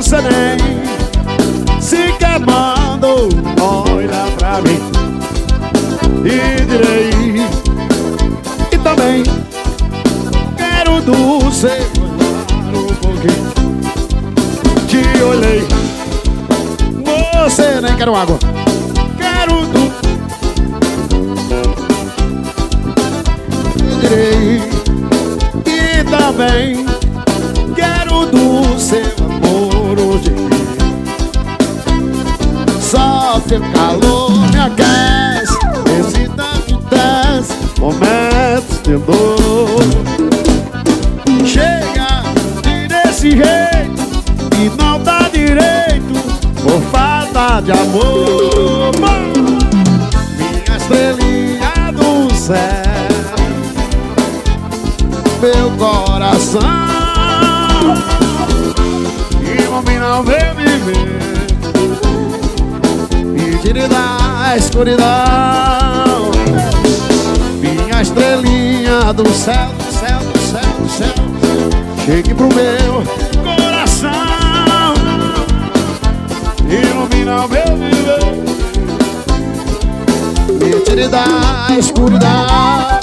você nem sequer mandou olhar pra mim. E direi, e também quero do seu um pouquinho. Te olhei, você nem quero água. Quero do direi, e também quero do Só seu calor me aquece, esse tanto desce, momentos de dor. Chega de desse jeito e não dá direito por falta de amor. Minha estrelinha do céu, meu coração ilumina o meu viver e tire da escuridão. Minha estrelinha do céu, do céu, do céu, do céu, chegue pro meu coração, ilumina o meu viver e tire da escuridão.